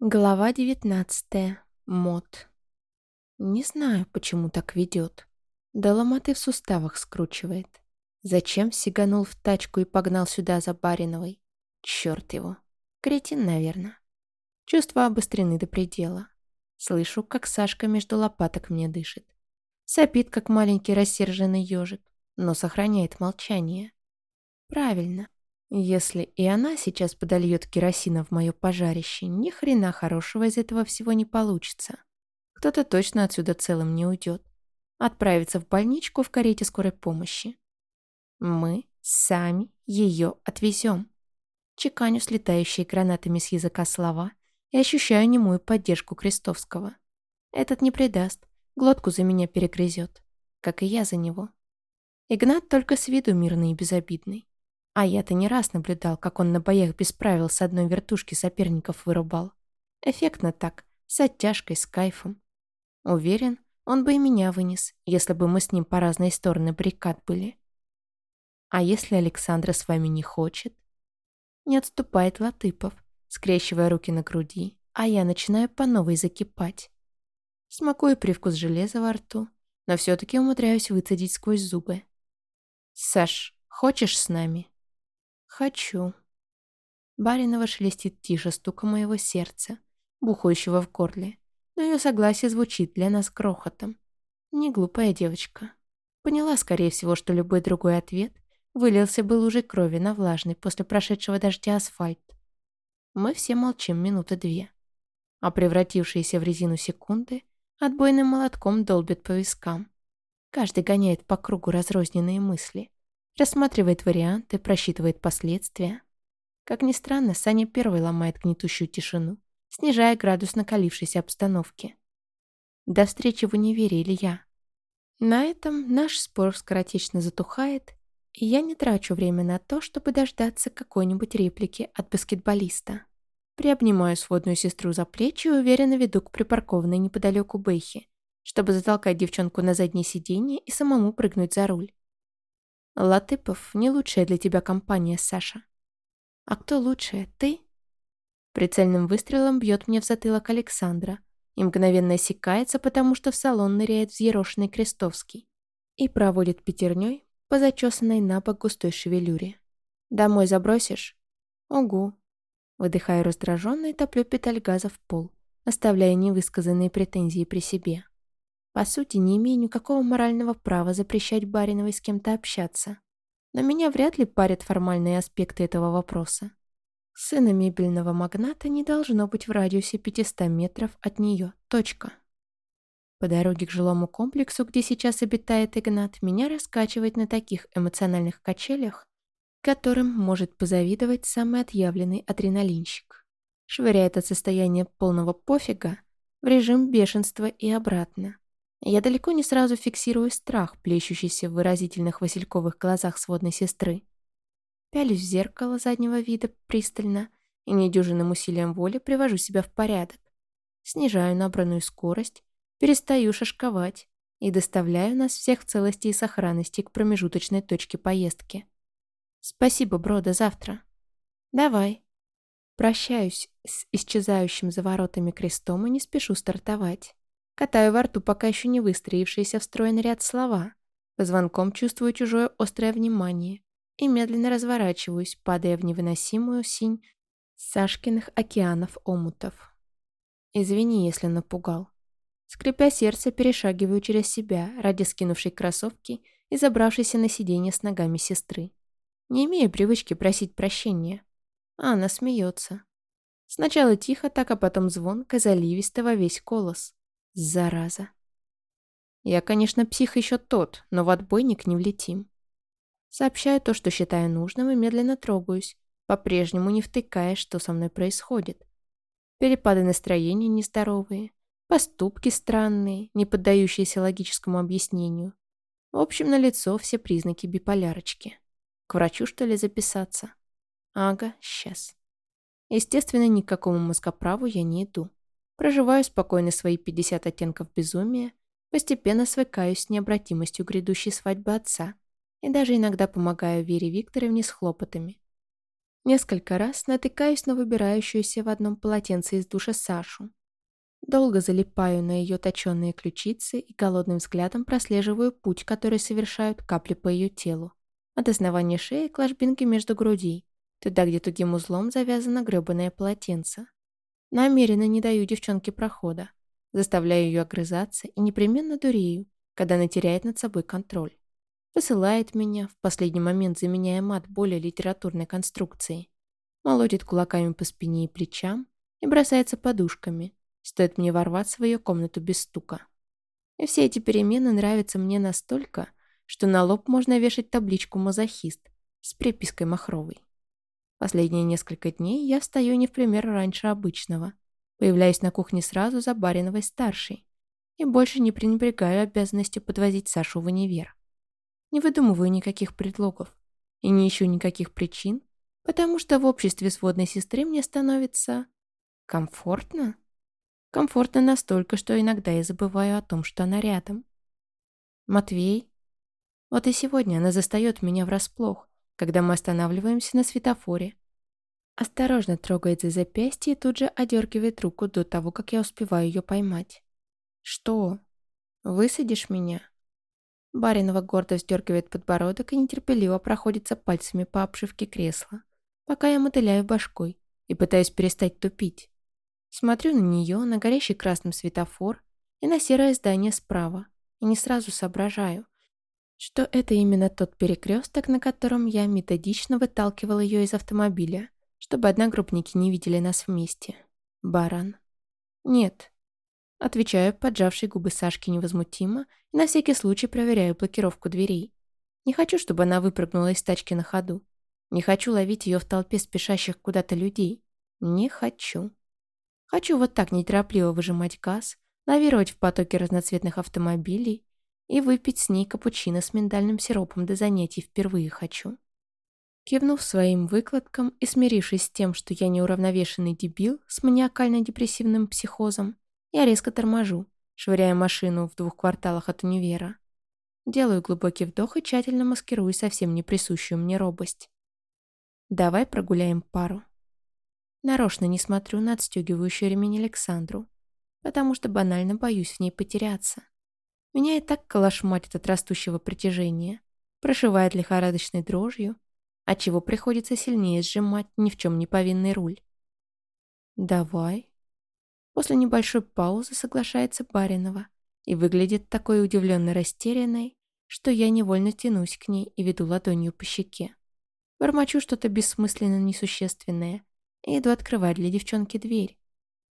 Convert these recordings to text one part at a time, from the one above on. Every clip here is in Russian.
Глава девятнадцатая. Мод. Не знаю, почему так ведет. До ломоты в суставах скручивает. Зачем сиганул в тачку и погнал сюда за Бариновой? Черт его. Кретин, наверное. Чувства обострены до предела. Слышу, как Сашка между лопаток мне дышит. Сопит, как маленький рассерженный ежик, но сохраняет молчание. Правильно. Если и она сейчас подольет керосина в мое пожарище, ни хрена хорошего из этого всего не получится. Кто-то точно отсюда целым не уйдет. Отправиться в больничку в карете скорой помощи. Мы сами ее отвезем. Чеканю слетающие гранатами с языка слова и ощущаю немую поддержку Крестовского. Этот не предаст, глотку за меня перегрызет, как и я за него. Игнат только с виду мирный и безобидный. А я-то не раз наблюдал, как он на боях без правил с одной вертушки соперников вырубал. Эффектно так, с оттяжкой, с кайфом. Уверен, он бы и меня вынес, если бы мы с ним по разные стороны баррикад были. А если Александра с вами не хочет? Не отступает Латыпов, скрещивая руки на груди, а я начинаю по новой закипать. Смакую привкус железа во рту, но все-таки умудряюсь выцедить сквозь зубы. «Саш, хочешь с нами?» «Хочу». Баринова шелестит тише стука моего сердца, бухающего в горле, но ее согласие звучит для нас крохотом. Не глупая девочка. Поняла, скорее всего, что любой другой ответ вылился бы лужей крови на влажный после прошедшего дождя асфальт. Мы все молчим минуты две. А превратившиеся в резину секунды отбойным молотком долбят по вискам. Каждый гоняет по кругу разрозненные мысли. Рассматривает варианты, просчитывает последствия. Как ни странно, Саня первый ломает гнетущую тишину, снижая градус накалившейся обстановки. До встречи в универе, Илья. На этом наш спор скоротечно затухает, и я не трачу время на то, чтобы дождаться какой-нибудь реплики от баскетболиста. Приобнимаю сводную сестру за плечи и уверенно веду к припаркованной неподалеку Бэйхе, чтобы затолкать девчонку на заднее сиденье и самому прыгнуть за руль. Латыпов не лучшая для тебя компания, Саша. А кто лучшая, ты? Прицельным выстрелом бьет мне в затылок Александра и мгновенно осекается, потому что в салон ныряет взъерошенный Крестовский и проводит пятерней по зачесанной на бок густой шевелюре. «Домой забросишь?» «Угу». Выдыхаю раздраженно и топлю педаль газа в пол, оставляя невысказанные претензии при себе. По сути, не имею никакого морального права запрещать Бариновой с кем-то общаться. Но меня вряд ли парят формальные аспекты этого вопроса. Сына мебельного магната не должно быть в радиусе 500 метров от нее. Точка. По дороге к жилому комплексу, где сейчас обитает Игнат, меня раскачивает на таких эмоциональных качелях, которым может позавидовать самый отъявленный адреналинщик. Швыряет от состояния полного пофига в режим бешенства и обратно. Я далеко не сразу фиксирую страх, плещущийся в выразительных васильковых глазах сводной сестры. Пялюсь в зеркало заднего вида пристально и недюжинным усилием воли привожу себя в порядок. Снижаю набранную скорость, перестаю шашковать и доставляю нас всех в целости и сохранности к промежуточной точке поездки. Спасибо, бро, до завтра. Давай. Прощаюсь с исчезающим за воротами крестом и не спешу стартовать. Катаю во рту пока еще не выстроившиеся в стройный ряд слова. По звонком чувствую чужое острое внимание и медленно разворачиваюсь, падая в невыносимую синь Сашкиных океанов омутов. Извини, если напугал. Скрипя сердце, перешагиваю через себя, ради скинувшей кроссовки и забравшейся на сиденье с ногами сестры. Не имею привычки просить прощения. А она смеется. Сначала тихо, так, а потом звонко, заливисто во весь колос. Зараза. Я, конечно, псих еще тот, но в отбойник не влетим. Сообщаю то, что считаю нужным, и медленно трогаюсь, по-прежнему не втыкая, что со мной происходит. Перепады настроения нездоровые, поступки странные, не поддающиеся логическому объяснению. В общем, на лицо все признаки биполярочки. К врачу, что ли, записаться? Ага, сейчас. Естественно, ни к какому мозгоправу я не иду. Проживаю спокойно свои 50 оттенков безумия, постепенно свыкаюсь с необратимостью грядущей свадьбы отца и даже иногда помогаю Вере Викторовне с хлопотами. Несколько раз натыкаюсь на выбирающуюся в одном полотенце из душа Сашу. Долго залипаю на ее точенные ключицы и голодным взглядом прослеживаю путь, который совершают капли по ее телу. От основания шеи к ложбинке между грудей, туда, где тугим узлом завязано грёбаное полотенце. Намеренно не даю девчонке прохода, заставляю ее огрызаться и непременно дурею, когда она теряет над собой контроль. Посылает меня, в последний момент заменяя мат более литературной конструкцией. Молотит кулаками по спине и плечам и бросается подушками, стоит мне ворваться в ее комнату без стука. И все эти перемены нравятся мне настолько, что на лоб можно вешать табличку «Мазохист» с припиской махровой. Последние несколько дней я встаю не в пример раньше обычного. Появляюсь на кухне сразу за Бариновой старшей и больше не пренебрегаю обязанностью подвозить Сашу в универ. Не выдумываю никаких предлогов и не ищу никаких причин, потому что в обществе сводной сестры мне становится... комфортно. Комфортно настолько, что иногда я забываю о том, что она рядом. Матвей. Вот и сегодня она застает меня врасплох, когда мы останавливаемся на светофоре. Осторожно трогает за запястье и тут же одергивает руку до того, как я успеваю ее поймать. «Что? Высадишь меня?» Баринова гордо вздергивает подбородок и нетерпеливо проходится пальцами по обшивке кресла, пока я мотыляю башкой и пытаюсь перестать тупить. Смотрю на нее, на горящий красным светофор и на серое здание справа, и не сразу соображаю, что это именно тот перекресток, на котором я методично выталкивал ее из автомобиля, чтобы одногруппники не видели нас вместе. Баран. Нет. Отвечаю, поджавшей губы Сашки невозмутимо, и на всякий случай проверяю блокировку дверей. Не хочу, чтобы она выпрыгнула из тачки на ходу. Не хочу ловить ее в толпе спешащих куда-то людей. Не хочу. Хочу вот так неторопливо выжимать газ, лавировать в потоке разноцветных автомобилей и выпить с ней капучино с миндальным сиропом до занятий впервые хочу. Кивнув своим выкладкам и смирившись с тем, что я неуравновешенный дебил с маниакально-депрессивным психозом, я резко торможу, швыряя машину в двух кварталах от универа. Делаю глубокий вдох и тщательно маскирую совсем не присущую мне робость. Давай прогуляем пару. Нарочно не смотрю на отстегивающую ремень Александру, потому что банально боюсь в ней потеряться. Меня и так калашматит от растущего притяжения, прошивает лихорадочной дрожью, отчего приходится сильнее сжимать ни в чем не повинный руль. «Давай». После небольшой паузы соглашается Баринова и выглядит такой удивленно растерянной, что я невольно тянусь к ней и веду ладонью по щеке. Бормочу что-то бессмысленно несущественное, и иду открывать для девчонки дверь.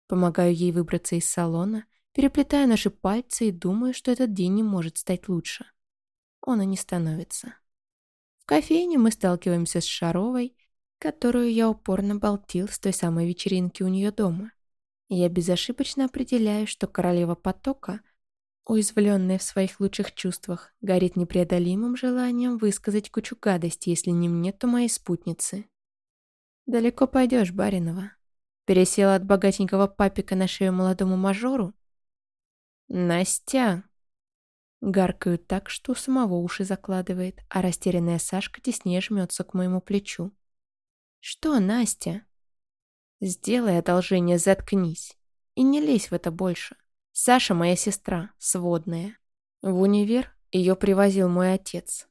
Помогаю ей выбраться из салона, переплетаю наши пальцы и думаю, что этот день не может стать лучше. Он и не становится. В кофейне мы сталкиваемся с Шаровой, которую я упорно болтил с той самой вечеринки у нее дома. Я безошибочно определяю, что королева потока, уязвленная в своих лучших чувствах, горит непреодолимым желанием высказать кучу гадостей, если не мне, то моей спутнице. «Далеко пойдешь, Баринова?» Пересела от богатенького папика на шею молодому мажору? «Настя!» Гаркаю так, что у самого уши закладывает, а растерянная Сашка теснее жмется к моему плечу. «Что, Настя?» «Сделай одолжение, заткнись. И не лезь в это больше. Саша моя сестра, сводная. В универ ее привозил мой отец.